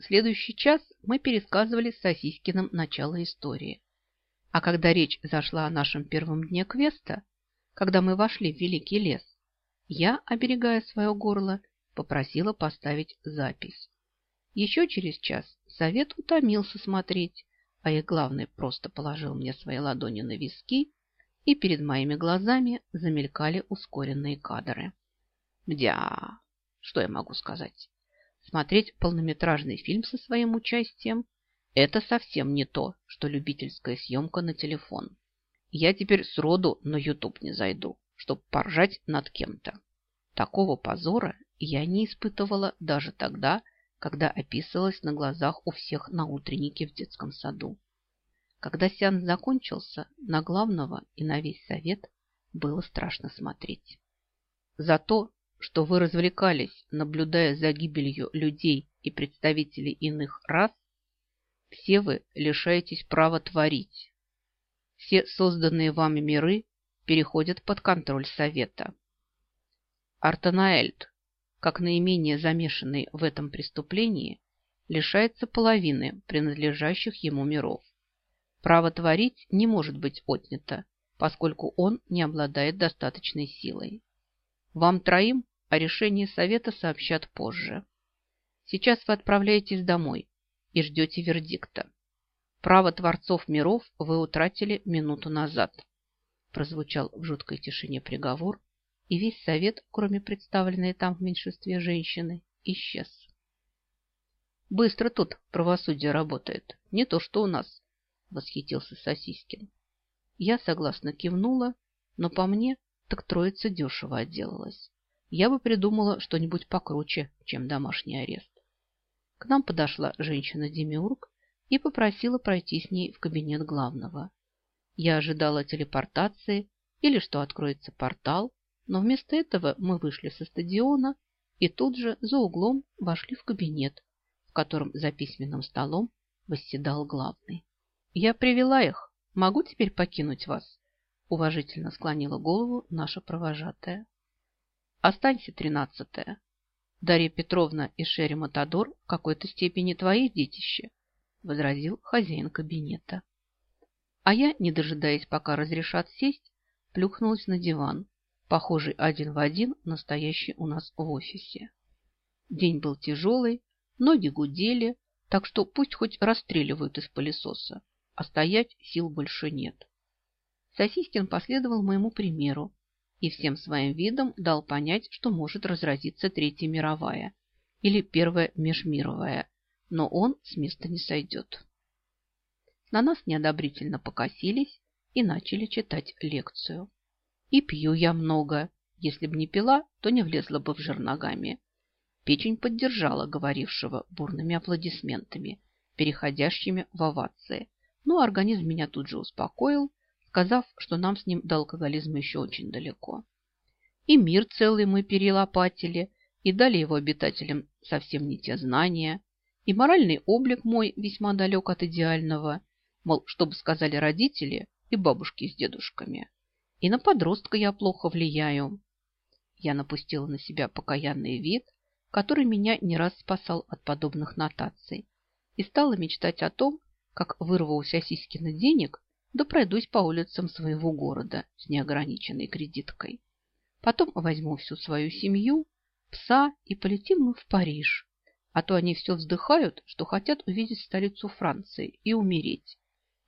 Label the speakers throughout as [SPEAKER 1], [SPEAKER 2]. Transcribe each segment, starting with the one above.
[SPEAKER 1] Следующий час мы пересказывали с Сосискиным начало истории. А когда речь зашла о нашем первом дне квеста, когда мы вошли в Великий лес, я, оберегая свое горло, попросила поставить запись. Еще через час совет утомился смотреть, а их главный просто положил мне свои ладони на виски, и перед моими глазами замелькали ускоренные кадры. Мдя, что я могу сказать? Смотреть полнометражный фильм со своим участием – это совсем не то, что любительская съемка на телефон. Я теперь сроду на YouTube не зайду, чтобы поржать над кем-то. Такого позора я не испытывала даже тогда, когда описывалась на глазах у всех на утреннике в детском саду. Когда сеанс закончился, на главного и на весь совет было страшно смотреть. За то, что вы развлекались, наблюдая за гибелью людей и представителей иных рас, все вы лишаетесь права творить. Все созданные вами миры переходят под контроль Совета. Артанаэльд, как наименее замешанный в этом преступлении, лишается половины принадлежащих ему миров. Право творить не может быть отнято, поскольку он не обладает достаточной силой. Вам троим о решении совета сообщат позже. Сейчас вы отправляетесь домой и ждете вердикта. Право творцов миров вы утратили минуту назад. Прозвучал в жуткой тишине приговор, и весь совет, кроме представленной там в меньшинстве женщины, исчез. Быстро тут правосудие работает, не то что у нас, восхитился Сосискин. Я согласно кивнула, но по мне так троица дешево отделалась. Я бы придумала что-нибудь покруче, чем домашний арест. К нам подошла женщина-демиург и попросила пройти с ней в кабинет главного. Я ожидала телепортации или что откроется портал, но вместо этого мы вышли со стадиона и тут же за углом вошли в кабинет, в котором за письменным столом восседал главный. «Я привела их. Могу теперь покинуть вас?» Уважительно склонила голову наша провожатая. «Останься, тринадцатая. Дарья Петровна и Шерри Матадор в какой-то степени твои детище», возразил хозяин кабинета. А я, не дожидаясь, пока разрешат сесть, плюхнулась на диван, похожий один в один настоящий у нас в офисе. День был тяжелый, ноги гудели, так что пусть хоть расстреливают из пылесоса, а стоять сил больше нет. Сосискин последовал моему примеру и всем своим видом дал понять, что может разразиться Третья мировая или Первая межмировая, но он с места не сойдет. На нас неодобрительно покосились и начали читать лекцию. И пью я много. Если б не пила, то не влезла бы в жир ногами. Печень поддержала говорившего бурными аплодисментами, переходящими в овации. Но организм меня тут же успокоил, сказав, что нам с ним до алкоголизма еще очень далеко. И мир целый мы перелопатили, и дали его обитателям совсем не те знания, и моральный облик мой весьма далек от идеального, мол, что бы сказали родители и бабушки с дедушками. И на подростка я плохо влияю. Я напустила на себя покаянный вид, который меня не раз спасал от подобных нотаций, и стала мечтать о том, как вырву у Сосискина денег, да пройдусь по улицам своего города с неограниченной кредиткой. Потом возьму всю свою семью, пса и полетим мы в Париж. А то они все вздыхают, что хотят увидеть столицу Франции и умереть.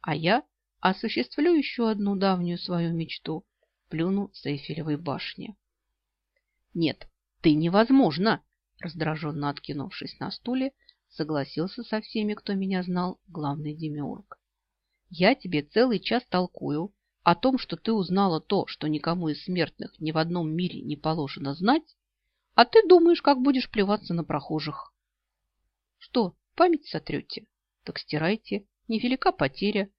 [SPEAKER 1] А я осуществлю еще одну давнюю свою мечту – плюну с Эйфелевой башни. Нет, ты невозможно, раздраженно откинувшись на стуле, согласился со всеми, кто меня знал, главный демиург. Я тебе целый час толкую о том, что ты узнала то, что никому из смертных ни в одном мире не положено знать, а ты думаешь, как будешь плеваться на прохожих. Что, память сотрете? Так стирайте, невелика потеря,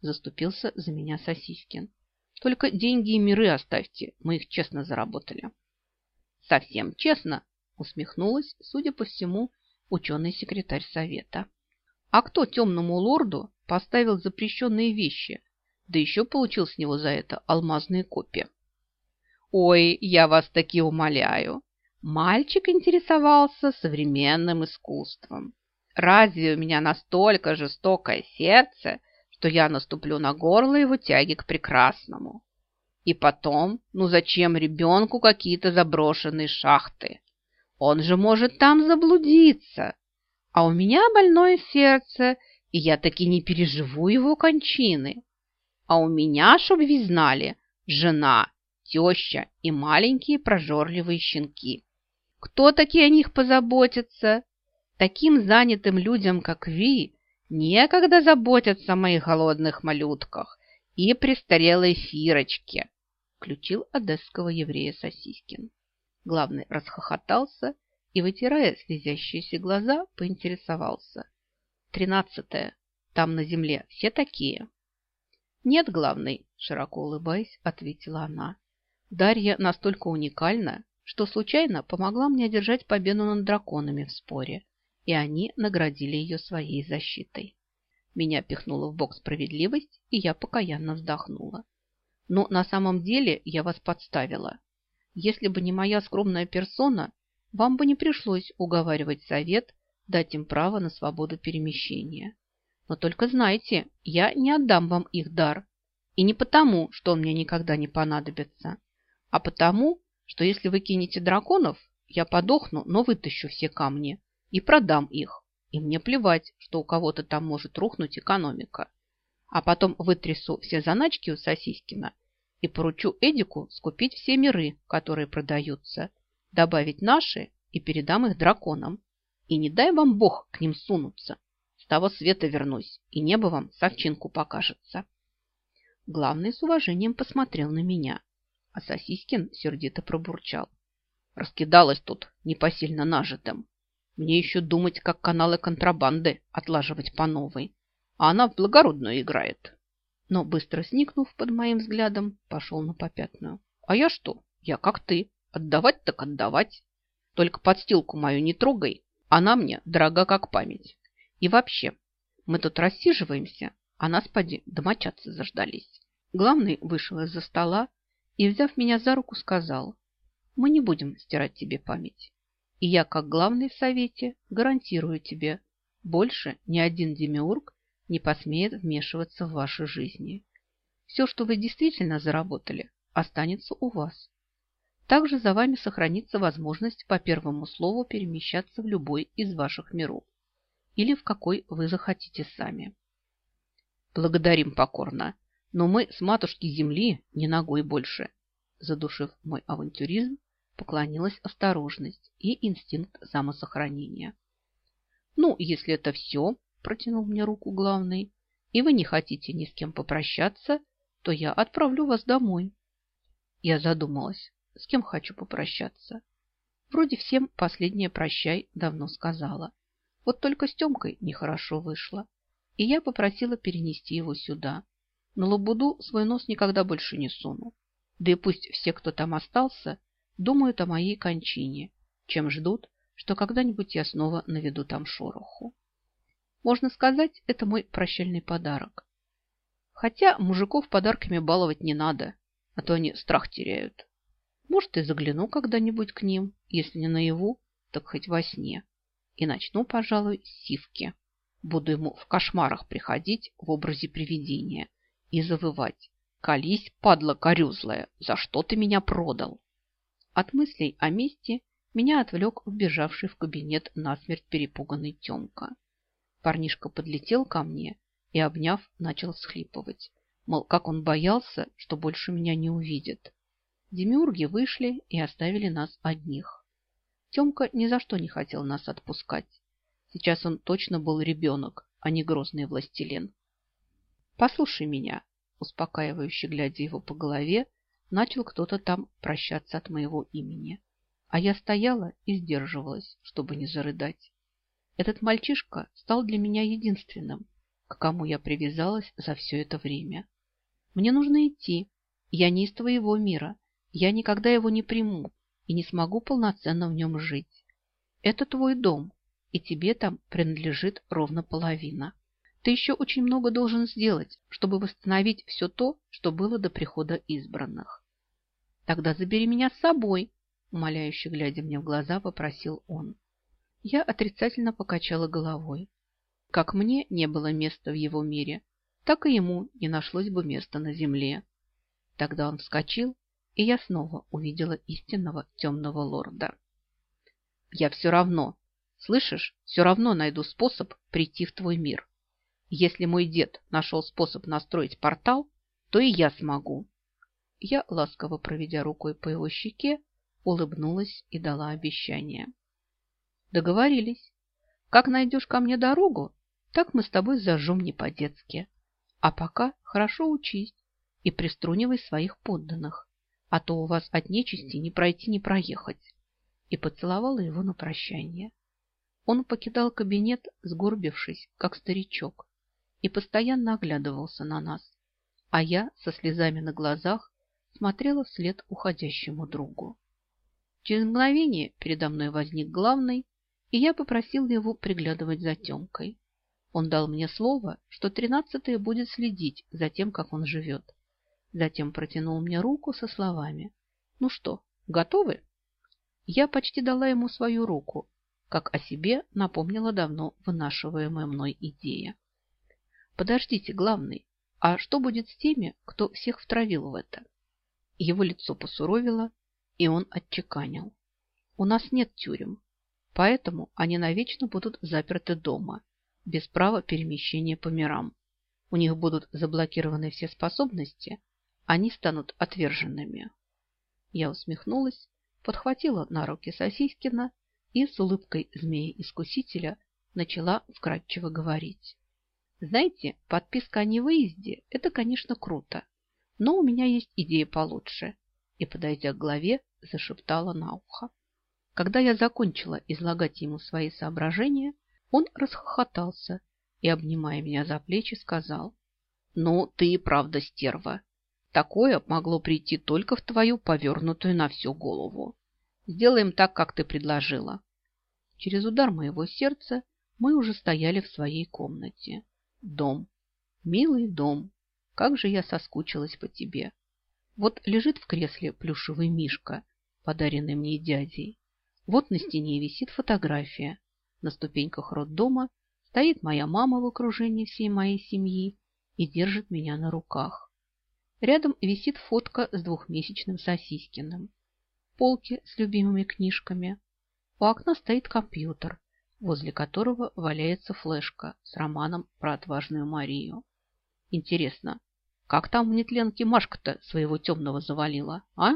[SPEAKER 1] Заступился за меня Сосискин. Только деньги и миры оставьте, мы их честно заработали. Совсем честно, усмехнулась, судя по всему, ученый-секретарь совета. А кто темному лорду поставил запрещенные вещи, да еще получил с него за это алмазные копии? Ой, я вас таки умоляю. Мальчик интересовался современным искусством. разве у меня настолько жестокое сердце, что я наступлю на горло его тяги к прекрасному? И потом, ну зачем ребенку какие-то заброшенные шахты? Он же может там заблудиться. А у меня больное сердце, и я таки не переживу его кончины. А у меня, чтоб вы знали, жена, теща и маленькие прожорливые щенки. Кто такие о них позаботится? Таким занятым людям, как вы, некогда заботятся о моих голодных малютках и престарелой Фирочке, включил одесского еврея Сосискин. Главный расхохотался и, вытирая слезящиеся глаза, поинтересовался. «Тринадцатое. Там на земле все такие?» «Нет, главный», – широко улыбаясь, ответила она. «Дарья настолько уникальна, что случайно помогла мне одержать победу над драконами в споре, и они наградили ее своей защитой. Меня пихнуло в бок справедливость, и я покаянно вздохнула. Но на самом деле я вас подставила. Если бы не моя скромная персона, вам бы не пришлось уговаривать совет дать им право на свободу перемещения. Но только знайте, я не отдам вам их дар. И не потому, что он мне никогда не понадобится, а потому, что если вы кинете драконов, я подохну, но вытащу все камни и продам их. И мне плевать, что у кого-то там может рухнуть экономика. А потом вытрясу все заначки у Сосискина и поручу Эдику скупить все миры, которые продаются, добавить наши и передам их драконам. И не дай вам бог к ним сунуться. С того света вернусь, и небо вам совчинку покажется. Главный с уважением посмотрел на меня, а Сосискин сердито пробурчал. Раскидалась тут непосильно нажитым. Мне еще думать, как каналы контрабанды отлаживать по новой. А она в благородную играет но, быстро сникнув под моим взглядом, пошел на попятную. А я что? Я как ты. Отдавать так отдавать. Только подстилку мою не трогай. Она мне дорога как память. И вообще, мы тут рассиживаемся, а нас, поди, домочадцы заждались. Главный вышел из-за стола и, взяв меня за руку, сказал, мы не будем стирать тебе память. И я, как главный в совете, гарантирую тебе, больше ни один демиург не посмеет вмешиваться в ваши жизни. Все, что вы действительно заработали, останется у вас. Также за вами сохранится возможность по первому слову перемещаться в любой из ваших миров или в какой вы захотите сами. Благодарим покорно, но мы с матушки земли не ногой больше. Задушив мой авантюризм, поклонилась осторожность и инстинкт самосохранения. Ну, если это все, протянул мне руку главный, и вы не хотите ни с кем попрощаться, то я отправлю вас домой. Я задумалась, с кем хочу попрощаться. Вроде всем последнее прощай давно сказала. Вот только с Темкой нехорошо вышло, и я попросила перенести его сюда. На Лабуду свой нос никогда больше не суну. Да и пусть все, кто там остался, думают о моей кончине, чем ждут, что когда-нибудь я снова наведу там шороху. Можно сказать, это мой прощальный подарок. Хотя мужиков подарками баловать не надо, а то они страх теряют. Может, и загляну когда-нибудь к ним, если не наяву, так хоть во сне. И начну, пожалуй, с сивки. Буду ему в кошмарах приходить в образе привидения и завывать. «Колись, падла корюзлая, за что ты меня продал?» От мыслей о мести меня отвлек вбежавший в кабинет насмерть перепуганный Темка. Парнишка подлетел ко мне и, обняв, начал схлипывать. Мол, как он боялся, что больше меня не увидит. Демиурги вышли и оставили нас одних. Темка ни за что не хотел нас отпускать. Сейчас он точно был ребенок, а не грозный властелин. «Послушай меня», успокаивающе глядя его по голове, начал кто-то там прощаться от моего имени. А я стояла и сдерживалась, чтобы не зарыдать. Этот мальчишка стал для меня единственным, к кому я привязалась за все это время. Мне нужно идти. Я не из твоего мира. Я никогда его не приму и не смогу полноценно в нем жить. Это твой дом, и тебе там принадлежит ровно половина. Ты еще очень много должен сделать, чтобы восстановить все то, что было до прихода избранных. Тогда забери меня с собой, умоляюще глядя мне в глаза, попросил он. Я отрицательно покачала головой. Как мне не было места в его мире, так и ему не нашлось бы места на земле. Тогда он вскочил, и я снова увидела истинного темного лорда. Я все равно, слышишь, все равно найду способ прийти в твой мир. Если мой дед нашел способ настроить портал, то и я смогу. Я, ласково проведя рукой по его щеке, улыбнулась и дала обещание. Договорились. Как найдешь ко мне дорогу, так мы с тобой зажжем не по-детски. А пока хорошо учись и приструнивай своих подданных, а то у вас от нечисти не пройти, не проехать. И поцеловала его на прощание. Он покидал кабинет, сгорбившись, как старичок, и постоянно оглядывался на нас, а я со слезами на глазах смотрела вслед уходящему другу. Через мгновение передо мной возник главный, и я попросил его приглядывать за Темкой. Он дал мне слово, что тринадцатый будет следить за тем, как он живет. Затем протянул мне руку со словами. «Ну что, готовы?» Я почти дала ему свою руку, как о себе напомнила давно вынашиваемая мной идея. «Подождите, главный, а что будет с теми, кто всех втравил в это?» Его лицо посуровило, и он отчеканил. «У нас нет тюрем, поэтому они навечно будут заперты дома, без права перемещения по мирам. У них будут заблокированы все способности, они станут отверженными. Я усмехнулась, подхватила на руки Сосискина и с улыбкой змеи-искусителя начала вкратчиво говорить. Знаете, подписка о невыезде – это, конечно, круто, но у меня есть идея получше. И, подойдя к главе, зашептала на ухо. Когда я закончила излагать ему свои соображения, он расхохотался и, обнимая меня за плечи, сказал, «Ну, ты и правда стерва. Такое могло прийти только в твою повернутую на всю голову. Сделаем так, как ты предложила». Через удар моего сердца мы уже стояли в своей комнате. Дом. Милый дом. Как же я соскучилась по тебе. Вот лежит в кресле плюшевый мишка, подаренный мне дядей. Вот на стене висит фотография. На ступеньках роддома стоит моя мама в окружении всей моей семьи и держит меня на руках. Рядом висит фотка с двухмесячным Сосискиным. Полки с любимыми книжками. У окна стоит компьютер, возле которого валяется флешка с романом про отважную Марию. Интересно, как там в нетленке Машка-то своего темного завалила, а?